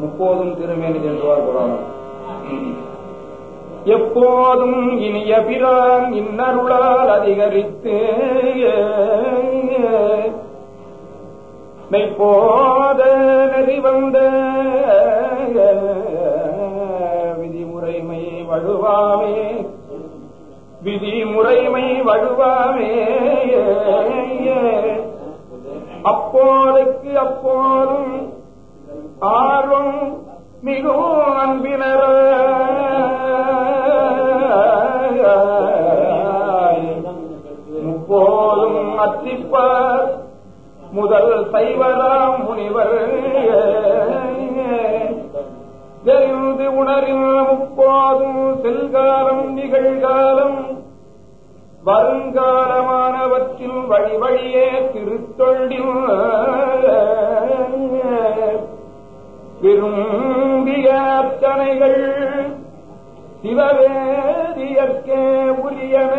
முப்போதும் திருமேனி சென்றுவார் புராணம் எப்போதும் இனிய பிரான் இன்னருளால் அதிகரித்து மெய்ப்போத நெறி வந்த விதிமுறைமை வழுவாமே விதிமுறைமை வழுவாமே. அப்போதைக்கு அப்போதும் ஆர்வம் மிகவும் அன்பினர். முப்போதும் அத்திப்பார் முதல் சைவராம் முனிவர். தெரிந்து உணரில் முப்போதும் செல்காலம் நிகழ்காலம். வருங்காலமானவற்றில் வழி வழியே திருத்தொழில். விரும்பிய அத்தனைகள் சிவவேதியற்கே உரியன.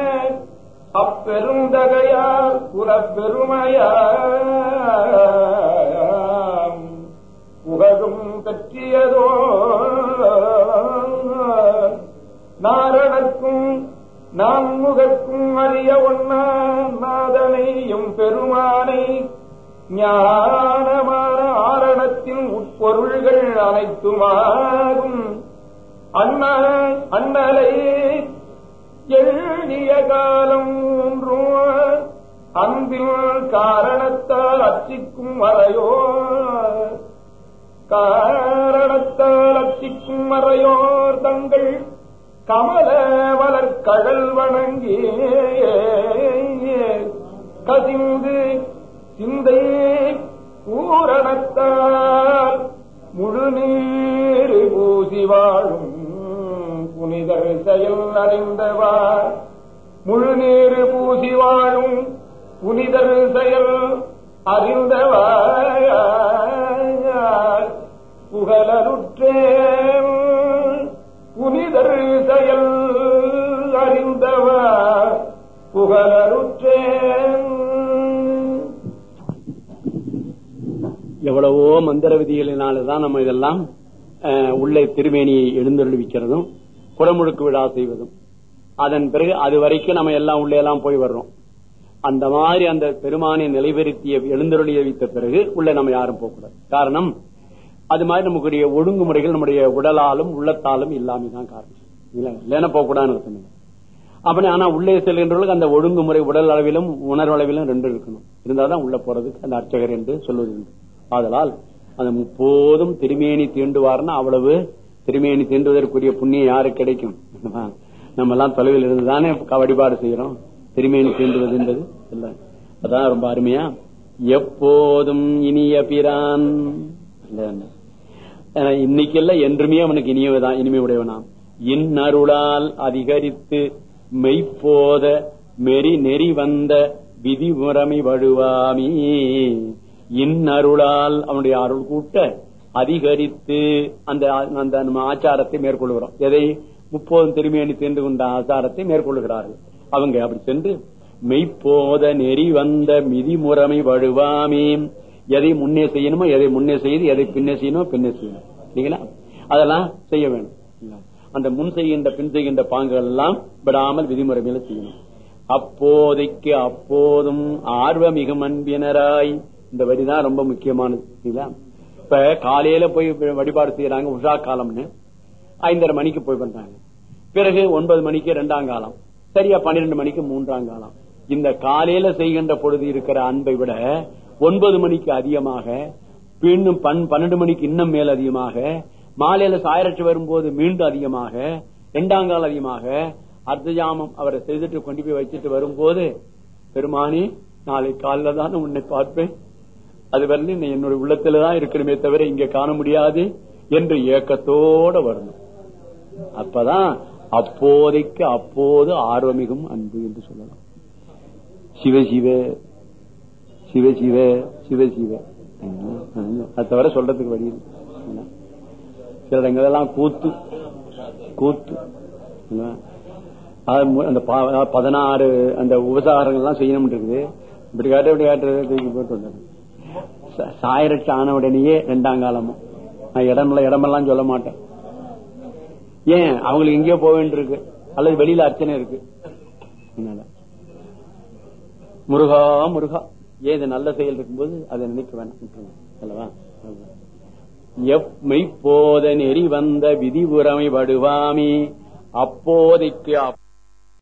அப்பெருந்தகையால் புறப்பெருமையாம். புகழும் பற்றியதோ நாரணக்கும் நான்முகக்கும் அறிய ஒன்னா. நாதனையும் பெருமானை ஞான பொருள்கள் அனைத்துமாகும். அண்ண அண்ணலை எண்ணிய காலம் ஒன்றும் அன்பில் காரணத்தால் அச்சிக்கும் வரையோ காரணத்தால் அச்சிக்கும் வரையோர் தங்கள் கமல வளர்கழல் வணங்கி கசிந்து சிந்தை பூரணத்தால் புனிதர் செயல் அறிந்தவா முழுநீர் பூசி வாழும் புனிதர் செயல் அறிந்தவா புகழருற்றேன். புனிதர் செயல் அறிந்தவா புகழருற்றேன். எவ்வளவோ மந்திர விதிகளினாலதான் நம்ம இதெல்லாம் உள்ளே திருமேனியை எழுந்தருள்விக்கிறதும் குடமுழுக்கு விழா செய்வதும். அதன் பிறகு அது வரைக்கும் நம்ம எல்லாம் உள்ளே எல்லாம் போய் வர்றோம். அந்த மாதிரி அந்த பெருமானை நிலைபெறுத்திய எழுந்தருளிய வைத்த பிறகு உள்ள நம்ம யாரும் போகக்கூடாது. காரணம் அது மாதிரி நமக்குரிய ஒழுங்குமுறைகள் நம்முடைய உடலாலும் உள்ளத்தாலும் இல்லாமல் தான் காரணம். இல்லைன்னா போகக்கூடாதுன்னு அர்த்தம் அப்படி ஆனா உள்ளே செல்கின்றவர்களுக்கு அந்த ஒழுங்குமுறை உடல் அளவிலும் உணர்வளவிலும் ரெண்டு இருக்கணும். இருந்தாதான் உள்ள போறதுக்கு அந்த அர்ச்சகர் என்று சொல்வது ஆதலால் அந்த முப்போதும் திருமேனி தீண்டுவார்னா அவ்வளவு திருமேனி தீண்டுவதற்குரிய புண்ணியம் யாருக்கு கிடைக்கும்? நம்ம எல்லாம் தொலைவில் இருந்துதானே வழிபாடு செய்யறோம். திருமேனி தீண்டுவது என்பது இல்ல. அதான் ரொம்ப அருமையா. எப்போதும் இனிய பிரான். இன்னைக்கு இல்ல. என்றுமே அவனுக்கு இனியவதான் இனிமை உடையவனாம் இன்னருளால் அதிகரித்து மெய்ப்போத மெறி நெறி வந்த விதிமுறைமை வழுவாமி. இன்னருளால் அவனுடைய அருள் கூட்ட அதிகரித்து அந்த அந்த நம்ம ஆச்சாரத்தை மேற்கொள்கிறோம். எதை? முப்போதும் திருமேனி சென்று கொண்ட ஆச்சாரத்தை மேற்கொள்கிறார்கள். அவங்க அப்படி சென்று மெய்ப்போத நெறி வந்த மிதிமுறைமை வழுவாமே. எதை முன்னே செய்யணுமோ எதை முன்னே செய்து எதை பின்னே செய்யணுமோ பின்னே செய்யணும். இல்லைங்களா? அதெல்லாம் செய்ய வேணும் அந்த முன் செய்கின்ற பின் செய்கின்ற பாங்குகள் எல்லாம் விடாமல் விதிமுறைகளை செய்யணும். அப்போதைக்கு அப்போதும் ஆர்வமிகு அன்பினராய் இந்த வரிதான் ரொம்ப முக்கியமானது. இல்லைங்களா? இப்ப காலையில போய் வழிபாடு செய்யறாங்க உஷா காலம்னு. ஐந்தரை மணிக்கு போய் பண்றாங்க. பிறகு ஒன்பது மணிக்கு ரெண்டாம் காலம். சரியா பன்னிரெண்டு மணிக்கு மூன்றாம் காலம். இந்த காலையில செய்கின்ற பொழுது இருக்கிற அன்பை விட ஒன்பது மணிக்கு அதிகமாக இன்னும் பன்னெண்டு மணிக்கு இன்னும் மேல் அதிகமாக மாலையில சாயரட்சி வரும்போது மீண்டும் அதிகமாக இரண்டாம் கால அதிகமாக அர்த்தஜாமம் அவரை செய்துட்டு கொண்டு போய் வச்சுட்டு வரும்போது பெருமானி நாளை காலைல தான் உன்னை பார்ப்பேன். அது வந்து என்னுடைய உள்ளத்துல தான் இருக்கணுமே தவிர இங்க காண முடியாது என்று ஏக்கத்தோட வரணும். அப்பதான் அப்போதைக்கு அப்போது ஆர்வமிகும் அன்பு என்று சொல்லலாம். சிவசிவ சிவசிவ சிவசிவ அது தவிர சொல்றதுக்கு வழி சில இடங்களெல்லாம் கூத்து கூத்து. அந்த பதினாறு அந்த உபசாரங்கள் எல்லாம் செய்யணும் இருக்குது. இப்படி காட்டு இப்படி காட்டு போயிட்டு வந்தாங்க சாயரட்சி ஆன உடனேயே ரெண்டாம் காலமும். நான் இடம்ல இடமெல்லாம் சொல்ல மாட்டேன். ஏன்? அவங்களுக்கு எங்கேயோ போக வேண்டியிருக்கு. அல்லது வெளியில அர்ச்சனை இருக்கு. முருகா முருகா. ஏது நல்ல செயல் இருக்கும்போது அதை நினைக்க வேண்டாம் அல்லவா? எப்போத நெறி வந்த விதிபுறமை படுவாமி. அப்போதைக்கு